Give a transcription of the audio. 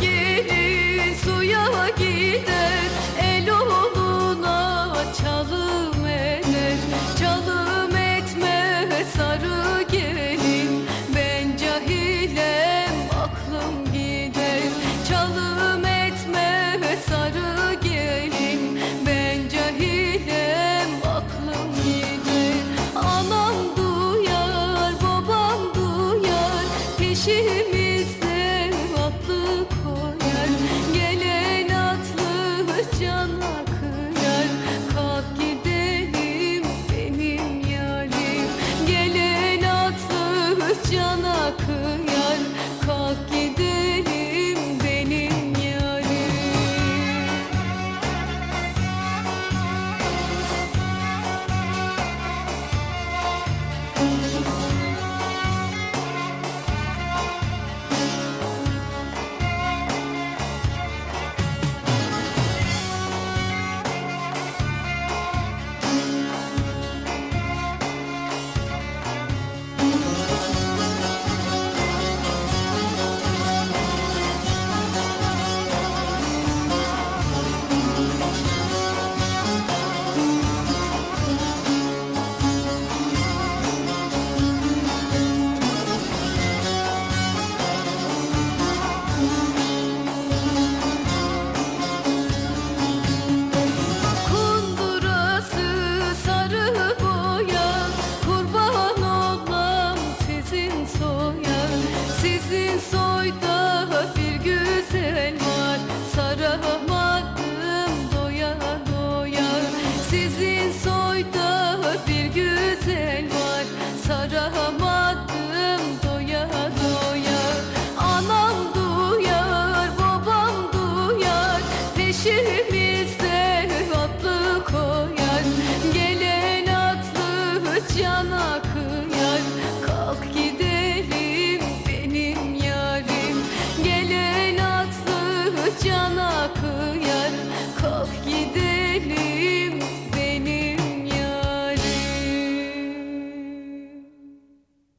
gelir suya gider. El oğluna çalır düşünür